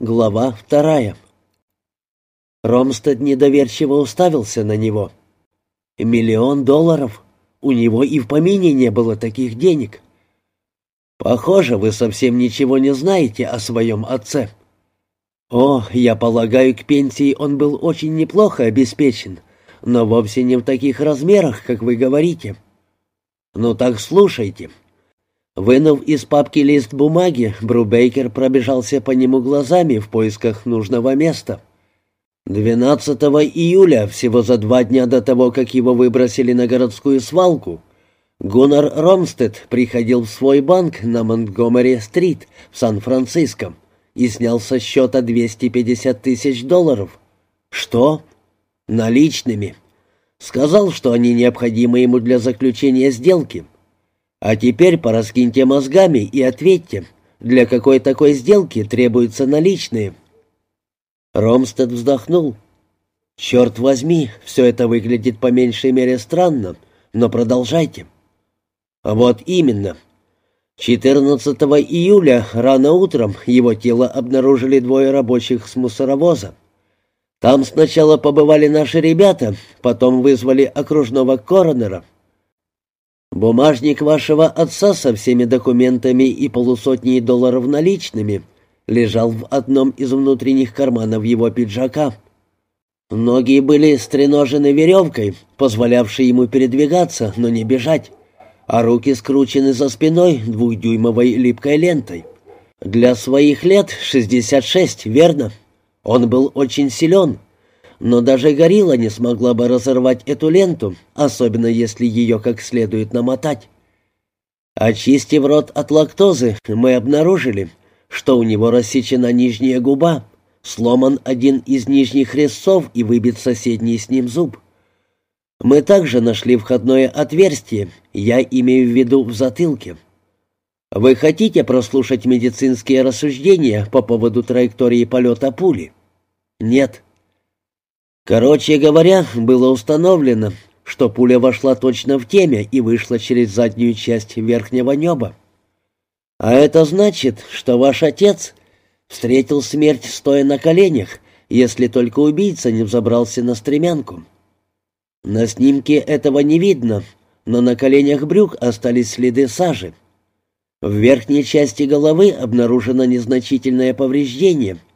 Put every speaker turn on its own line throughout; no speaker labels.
Глава вторая. Ромстед недоверчиво уставился на него. «Миллион долларов? У него и в помине не было таких денег». «Похоже, вы совсем ничего не знаете о своем отце». «О, я полагаю, к пенсии он был очень неплохо обеспечен, но вовсе не в таких размерах, как вы говорите». «Ну так слушайте». Вынув из папки лист бумаги, Брубейкер пробежался по нему глазами в поисках нужного места. 12 июля, всего за два дня до того, как его выбросили на городскую свалку, Гуннар Ромстед приходил в свой банк на Монтгомери-стрит в Сан-Франциско и снял со счета 250 тысяч долларов. Что? Наличными. Сказал, что они необходимы ему для заключения сделки. А теперь пораскиньте мозгами и ответьте, для какой такой сделки требуются наличные. Ромстед вздохнул. «Черт возьми, все это выглядит по меньшей мере странно, но продолжайте». «Вот именно. 14 июля рано утром его тело обнаружили двое рабочих с мусоровоза. Там сначала побывали наши ребята, потом вызвали окружного коронера. Бумажник вашего отца со всеми документами и полусотней долларов наличными лежал в одном из внутренних карманов его пиджака. Ноги были стреножены веревкой, позволявшей ему передвигаться, но не бежать, а руки скручены за спиной двухдюймовой липкой лентой. Для своих лет 66, верно? Он был очень силен, но даже горилла не смогла бы разорвать эту ленту, особенно если ее как следует намотать. Очистив рот от лактозы, мы обнаружили, что у него рассечена нижняя губа, сломан один из нижних резцов и выбит соседний с ним зуб. Мы также нашли входное отверстие, я имею в виду в затылке. Вы хотите прослушать медицинские рассуждения по поводу траектории полета пули? Нет. Короче говоря, было установлено, что пуля вошла точно в темя и вышла через заднюю часть верхнего неба. А это значит, что ваш отец встретил смерть стоя на коленях, если только убийца не взобрался на стремянку. На снимке этого не видно, но на коленях брюк остались следы сажи. В верхней части головы обнаружено незначительное повреждение —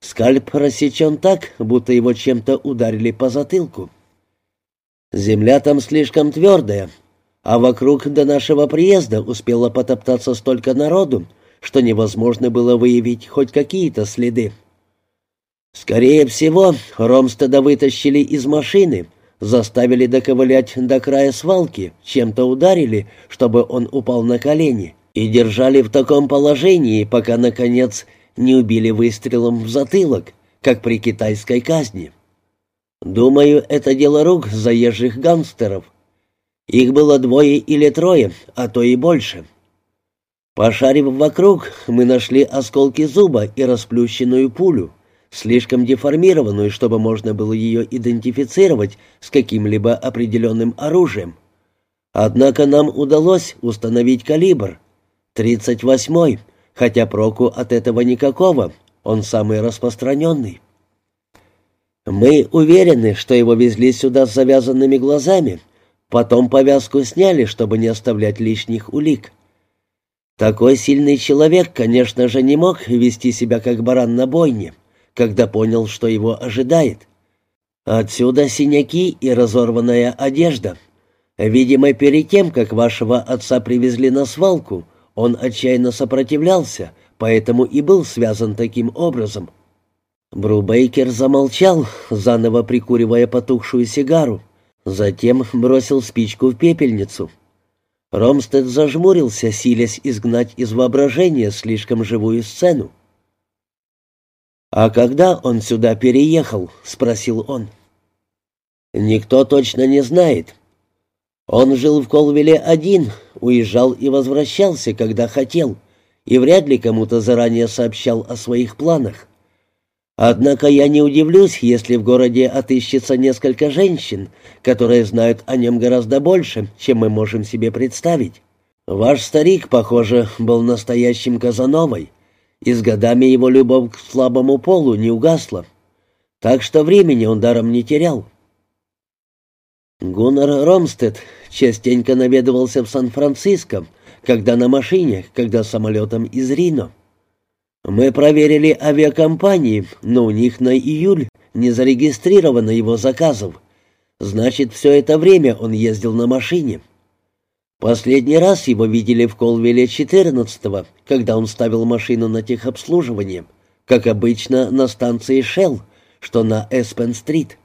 Скальп рассечен так, будто его чем-то ударили по затылку. Земля там слишком твердая, а вокруг до нашего приезда успело потоптаться столько народу, что невозможно было выявить хоть какие-то следы. Скорее всего, Ромстеда вытащили из машины, заставили доковылять до края свалки, чем-то ударили, чтобы он упал на колени, и держали в таком положении, пока, наконец, не убили выстрелом в затылок, как при китайской казни. Думаю, это дело рук заезжих гангстеров. Их было двое или трое, а то и больше. Пошарив вокруг, мы нашли осколки зуба и расплющенную пулю, слишком деформированную, чтобы можно было ее идентифицировать с каким-либо определенным оружием. Однако нам удалось установить калибр. 38-й, хотя проку от этого никакого, он самый распространенный. Мы уверены, что его везли сюда с завязанными глазами, потом повязку сняли, чтобы не оставлять лишних улик. Такой сильный человек, конечно же, не мог вести себя как баран на бойне, когда понял, что его ожидает. Отсюда синяки и разорванная одежда. Видимо, перед тем, как вашего отца привезли на свалку, он отчаянно сопротивлялся, поэтому и был связан таким образом. Брубейкер замолчал, заново прикуривая потухшую сигару, затем бросил спичку в пепельницу. Ромстед зажмурился, силясь изгнать из воображения слишком живую сцену. «А когда он сюда переехал?» — спросил он. «Никто точно не знает. Он жил в Колвилле один, уезжал и возвращался, когда хотел, и вряд ли кому-то заранее сообщал о своих планах. Однако я не удивлюсь, если в городе отыщется несколько женщин, которые знают о нем гораздо больше, чем мы можем себе представить. Ваш старик, похоже, был настоящим Казановой, и с годами его любовь к слабому полу не угасла. Так что времени он даром не терял. Гуннар Ромстед частенько наведывался в Сан-Франциско, когда на машине, когда самолетом из Рино. Мы проверили авиакомпании, но у них на июль не зарегистрировано его заказов. Значит, все это время он ездил на машине. Последний раз его видели в Колвилле 14-го, когда он ставил машину на техобслуживание, как обычно на станции Shell, что на Эспен-стрит.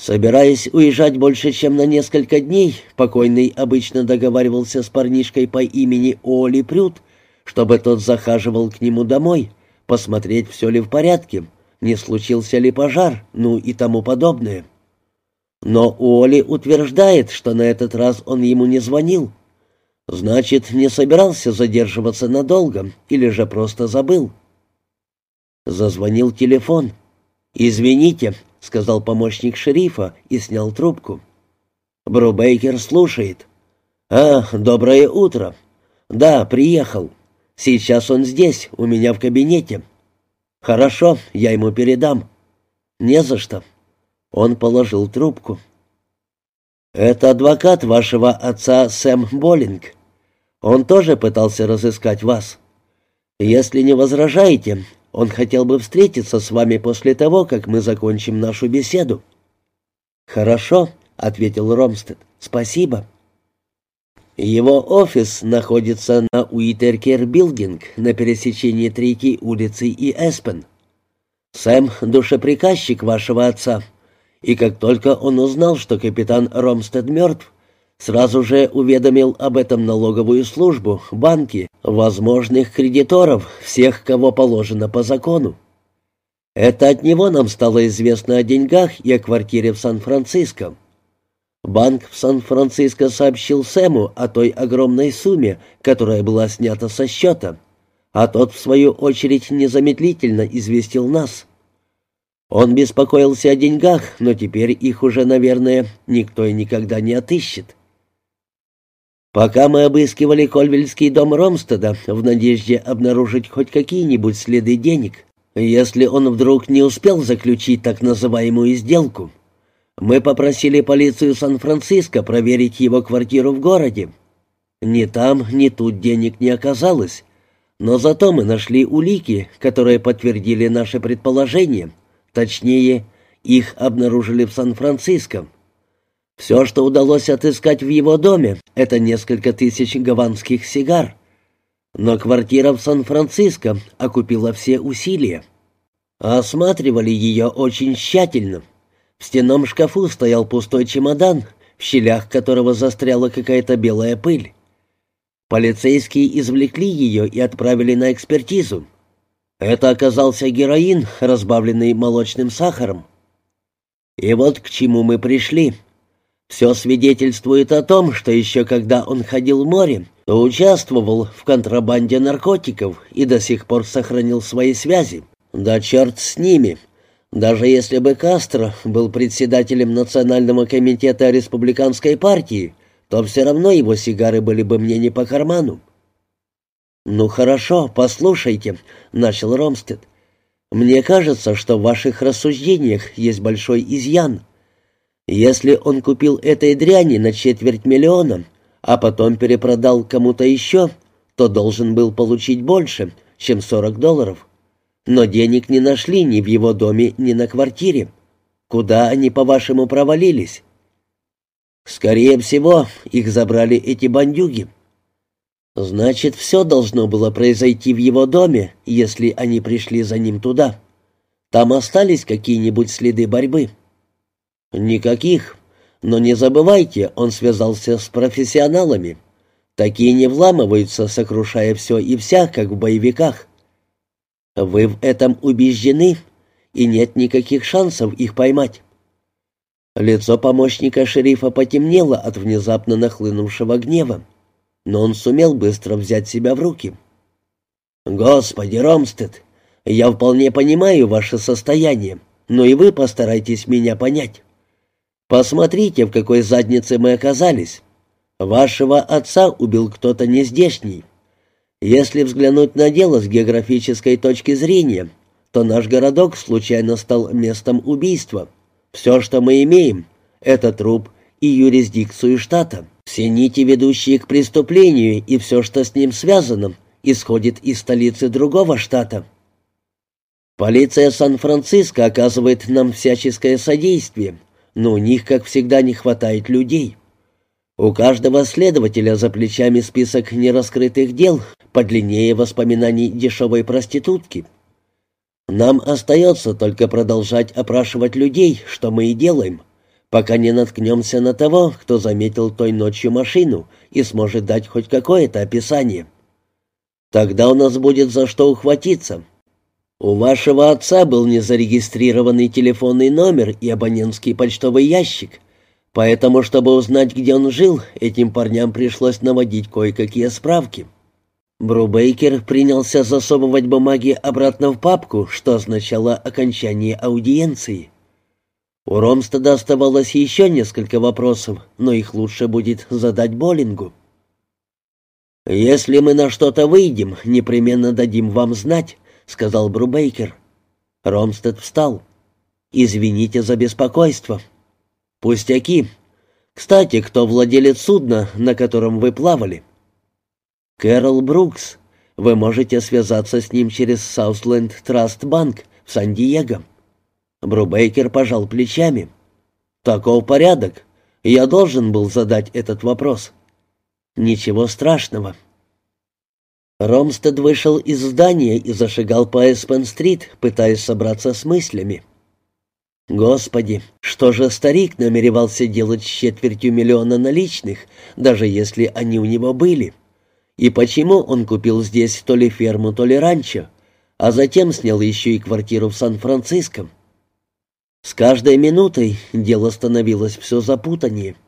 Собираясь уезжать больше, чем на несколько дней, покойный обычно договаривался с парнишкой по имени Оли Прют, чтобы тот захаживал к нему домой, посмотреть, все ли в порядке, не случился ли пожар, ну и тому подобное. Но Уолли утверждает, что на этот раз он ему не звонил. Значит, не собирался задерживаться надолго или же просто забыл. Зазвонил телефон. «Извините», — сказал помощник шерифа и снял трубку. Брубейкер слушает. «А, доброе утро. Да, приехал. Сейчас он здесь, у меня в кабинете». «Хорошо, я ему передам». «Не за что». Он положил трубку. «Это адвокат вашего отца Сэм Боллинг. Он тоже пытался разыскать вас. Если не возражаете, он хотел бы встретиться с вами после того, как мы закончим нашу беседу». «Хорошо», — ответил Ромстед. «Спасибо». Его офис находится на Уитеркер Билдинг на пересечении Третьей улицы и Эспен. Сэм — душеприказчик вашего отца, и как только он узнал, что капитан Ромстед мертв, сразу же уведомил об этом налоговую службу, банки, возможных кредиторов, всех, кого положено по закону. Это от него нам стало известно о деньгах и о квартире в Сан-Франциско. Банк в Сан-Франциско сообщил Сэму о той огромной сумме, которая была снята со счета, а тот, в свою очередь, незамедлительно известил нас. Он беспокоился о деньгах, но теперь их уже, наверное, никто и никогда не отыщет. Пока мы обыскивали Кольвельский дом Ромстеда в надежде обнаружить хоть какие-нибудь следы денег, если он вдруг не успел заключить так называемую сделку, мы попросили полицию Сан-Франциско проверить его квартиру в городе. Ни там, ни тут денег не оказалось, но зато мы нашли улики, которые подтвердили наше предположение — Точнее, их обнаружили в Сан-Франциско. Все, что удалось отыскать в его доме, это несколько тысяч гаванских сигар. Но квартира в Сан-Франциско окупила все усилия. Осматривали ее очень тщательно. В стенном шкафу стоял пустой чемодан, в щелях которого застряла какая-то белая пыль. Полицейские извлекли ее и отправили на экспертизу. Это оказался героин, разбавленный молочным сахаром. И вот к чему мы пришли. Все свидетельствует о том, что еще когда он ходил в море, то участвовал в контрабанде наркотиков и до сих пор сохранил свои связи. Да черт с ними. Даже если бы Кастро был председателем Национального комитета Республиканской партии, то все равно его сигары были бы мне не по карману. «Ну хорошо, послушайте», — начал Ромстед. «Мне кажется, что в ваших рассуждениях есть большой изъян. Если он купил этой дряни на четверть миллиона, а потом перепродал кому-то еще, то должен был получить больше, чем 40 долларов. Но денег не нашли ни в его доме, ни на квартире. Куда они, по-вашему, провалились?» «Скорее всего, их забрали эти бандюги». Значит, все должно было произойти в его доме, если они пришли за ним туда. Там остались какие-нибудь следы борьбы? Никаких. Но не забывайте, он связался с профессионалами. Такие не вламываются, сокрушая все и вся, как в боевиках. Вы в этом убеждены, и нет никаких шансов их поймать. Лицо помощника шерифа потемнело от внезапно нахлынувшего гнева но он сумел быстро взять себя в руки. «Господи, Ромстед, я вполне понимаю ваше состояние, но и вы постарайтесь меня понять. Посмотрите, в какой заднице мы оказались. Вашего отца убил кто-то нездешний. Если взглянуть на дело с географической точки зрения, то наш городок случайно стал местом убийства. Все, что мы имеем, это труп и юрисдикцию штата. Все нити, ведущие к преступлению, и все, что с ним связано, исходит из столицы другого штата. Полиция Сан-Франциско оказывает нам всяческое содействие, но у них, как всегда, не хватает людей. У каждого следователя за плечами список нераскрытых дел подлиннее воспоминаний дешевой проститутки. Нам остается только продолжать опрашивать людей, что мы и делаем, пока не наткнемся на того, кто заметил той ночью машину и сможет дать хоть какое-то описание. Тогда у нас будет за что ухватиться. У вашего отца был незарегистрированный телефонный номер и абонентский почтовый ящик, поэтому, чтобы узнать, где он жил, этим парням пришлось наводить кое-какие справки. Брубейкер принялся засовывать бумаги обратно в папку, что означало окончание аудиенции. У Ромстеда оставалось еще несколько вопросов, но их лучше будет задать Боллингу. «Если мы на что-то выйдем, непременно дадим вам знать», — сказал Брубейкер. Ромстед встал. «Извините за беспокойство». «Пустяки. Кстати, кто владелец судна, на котором вы плавали?» «Кэрол Брукс. Вы можете связаться с ним через Саутленд Траст Банк в Сан-Диего». Брубейкер пожал плечами. «Таков порядок. Я должен был задать этот вопрос». «Ничего страшного». Ромстед вышел из здания и зашагал по Эспен-стрит, пытаясь собраться с мыслями. Господи, что же старик намеревался делать с четвертью миллиона наличных, даже если они у него были? И почему он купил здесь то ли ферму, то ли ранчо, а затем снял еще и квартиру в Сан-Франциско? С каждой минутой дело становилось все запутаннее —